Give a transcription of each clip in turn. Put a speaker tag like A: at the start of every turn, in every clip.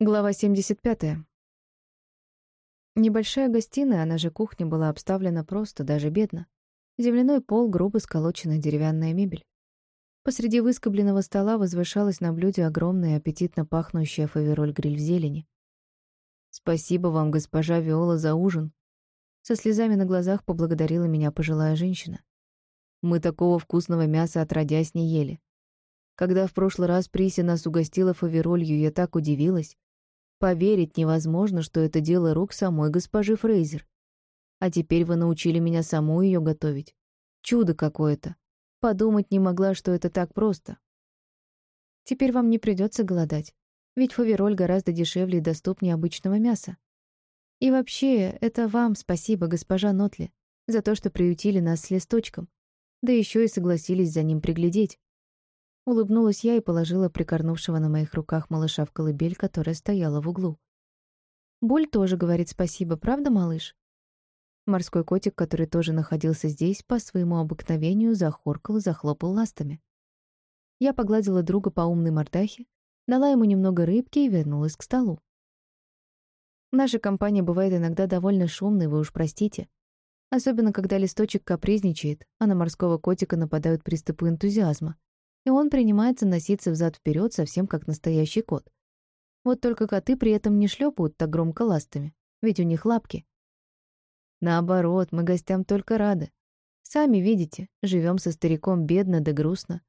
A: Глава 75. Небольшая гостиная, она же кухня, была обставлена просто, даже бедно. Земляной пол, грубо сколоченная деревянная мебель. Посреди выскобленного стола возвышалась на блюде огромная аппетитно пахнущая фавероль-гриль в зелени. «Спасибо вам, госпожа Виола, за ужин». Со слезами на глазах поблагодарила меня пожилая женщина. «Мы такого вкусного мяса отродясь не ели. Когда в прошлый раз Приси нас угостила фаверолью, я так удивилась, Поверить невозможно, что это дело рук самой госпожи Фрейзер. А теперь вы научили меня саму ее готовить. Чудо какое-то. Подумать не могла, что это так просто. Теперь вам не придется голодать, ведь фавероль гораздо дешевле и доступнее обычного мяса. И вообще, это вам спасибо, госпожа Нотли, за то, что приютили нас с листочком, да еще и согласились за ним приглядеть. Улыбнулась я и положила прикорнувшего на моих руках малыша в колыбель, которая стояла в углу. Боль тоже говорит спасибо, правда, малыш? Морской котик, который тоже находился здесь, по своему обыкновению захоркал и захлопал ластами. Я погладила друга по умной мордахе, дала ему немного рыбки и вернулась к столу. Наша компания бывает иногда довольно шумной, вы уж простите. Особенно, когда листочек капризничает, а на морского котика нападают приступы энтузиазма и он принимается носиться взад-вперед, совсем как настоящий кот. Вот только коты при этом не шлепают так громко ластами, ведь у них лапки. Наоборот, мы гостям только рады. Сами видите, живем со стариком бедно да грустно.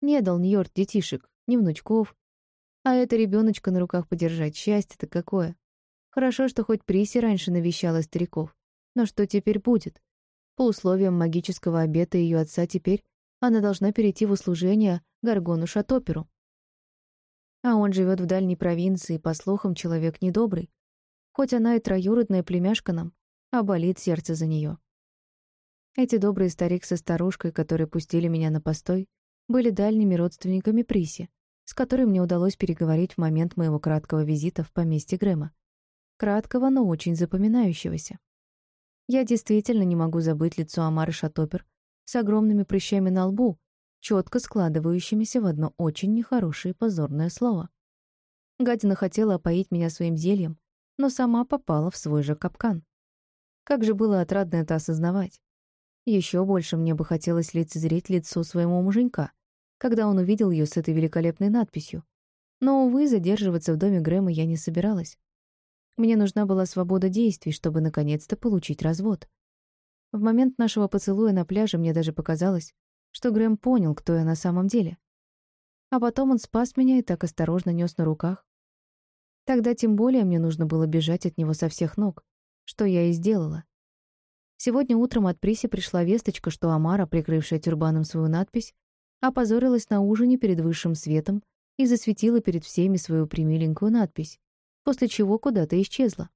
A: Не дал Ньорд детишек, ни внучков. А это ребеночка на руках подержать, счастье-то какое. Хорошо, что хоть Приси раньше навещала стариков. Но что теперь будет? По условиям магического обета ее отца теперь она должна перейти в услужение Гаргону Шатоперу. А он живет в дальней провинции, по слухам, человек недобрый. Хоть она и троюродная племяшка нам, а болит сердце за нее. Эти добрые старик со старушкой, которые пустили меня на постой, были дальними родственниками Приси, с которой мне удалось переговорить в момент моего краткого визита в поместье Грэма. Краткого, но очень запоминающегося. Я действительно не могу забыть лицо Амары Шатопер, с огромными прыщами на лбу, четко складывающимися в одно очень нехорошее позорное слово. Гадина хотела опоить меня своим зельем, но сама попала в свой же капкан. Как же было отрадно это осознавать. Еще больше мне бы хотелось лицезреть лицо своего муженька, когда он увидел ее с этой великолепной надписью. Но, увы, задерживаться в доме Грэма я не собиралась. Мне нужна была свобода действий, чтобы наконец-то получить развод. В момент нашего поцелуя на пляже мне даже показалось, что Грэм понял, кто я на самом деле. А потом он спас меня и так осторожно нес на руках. Тогда тем более мне нужно было бежать от него со всех ног, что я и сделала. Сегодня утром от Приси пришла весточка, что Амара, прикрывшая тюрбаном свою надпись, опозорилась на ужине перед высшим светом и засветила перед всеми свою примиленькую надпись, после чего куда-то исчезла.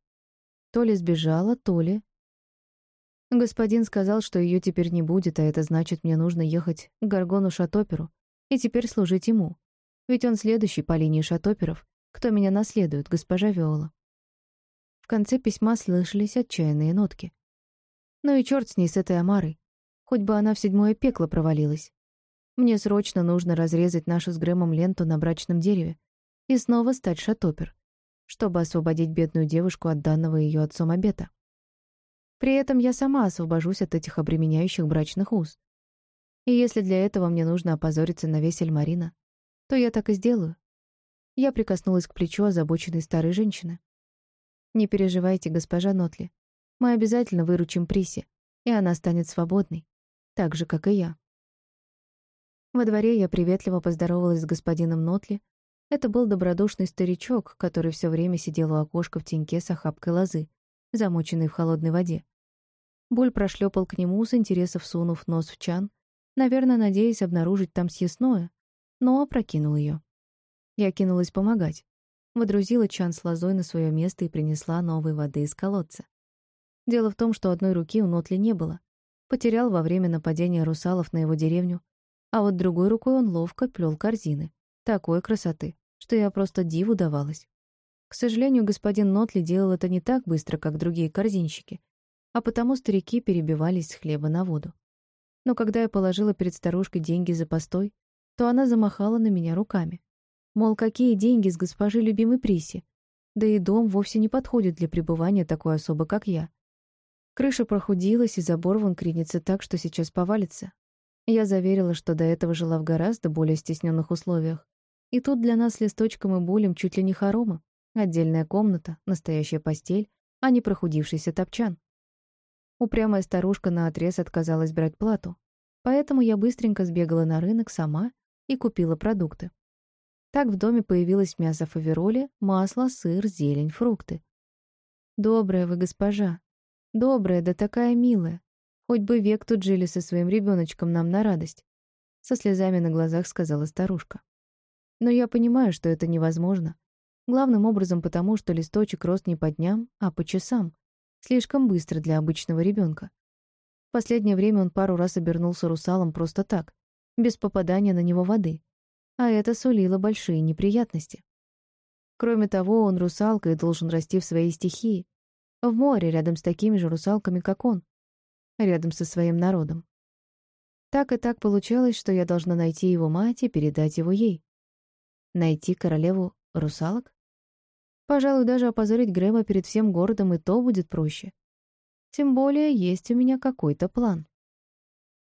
A: То ли сбежала, то ли... Господин сказал, что ее теперь не будет, а это значит, мне нужно ехать к Гаргону Шатоперу и теперь служить ему. Ведь он следующий по линии Шатоперов, кто меня наследует, госпожа Виола. В конце письма слышались отчаянные нотки. Ну и черт с ней, с этой Амарой. Хоть бы она в седьмое пекло провалилась. Мне срочно нужно разрезать нашу с Грэмом ленту на брачном дереве и снова стать Шатопер, чтобы освободить бедную девушку от данного ее отцом обета. При этом я сама освобожусь от этих обременяющих брачных уз. И если для этого мне нужно опозориться на весь Эльмарина, то я так и сделаю. Я прикоснулась к плечу озабоченной старой женщины. «Не переживайте, госпожа Нотли. Мы обязательно выручим Приси, и она станет свободной, так же, как и я». Во дворе я приветливо поздоровалась с господином Нотли. Это был добродушный старичок, который все время сидел у окошка в теньке с охапкой лозы, замоченной в холодной воде. Буль прошлепал к нему, с интересом сунув нос в чан, наверное, надеясь обнаружить там съестное, но опрокинул ее. Я кинулась помогать. Водрузила чан с лозой на свое место и принесла новой воды из колодца. Дело в том, что одной руки у Нотли не было. Потерял во время нападения русалов на его деревню, а вот другой рукой он ловко плел корзины. Такой красоты, что я просто диву давалась. К сожалению, господин Нотли делал это не так быстро, как другие корзинщики, а потому старики перебивались с хлеба на воду. Но когда я положила перед старушкой деньги за постой, то она замахала на меня руками. Мол, какие деньги с госпожи любимой Приси? Да и дом вовсе не подходит для пребывания такой особы, как я. Крыша прохудилась, и забор вон кренится так, что сейчас повалится. Я заверила, что до этого жила в гораздо более стесненных условиях. И тут для нас с листочком и болем чуть ли не хоромы. Отдельная комната, настоящая постель, а не прохудившийся топчан. Упрямая старушка наотрез отказалась брать плату. Поэтому я быстренько сбегала на рынок сама и купила продукты. Так в доме появилось мясо фавероли, масло, сыр, зелень, фрукты. «Добрая вы госпожа. Добрая, да такая милая. Хоть бы век тут жили со своим ребеночком нам на радость», — со слезами на глазах сказала старушка. «Но я понимаю, что это невозможно. Главным образом потому, что листочек рос не по дням, а по часам. Слишком быстро для обычного ребенка. В последнее время он пару раз обернулся русалом просто так, без попадания на него воды а это сулило большие неприятности. Кроме того, он русалка и должен расти в своей стихии, в море рядом с такими же русалками, как он, рядом со своим народом. Так и так получалось, что я должна найти его мать и передать его ей. Найти королеву русалок? Пожалуй, даже опозорить Грэма перед всем городом и то будет проще. Тем более есть у меня какой-то план.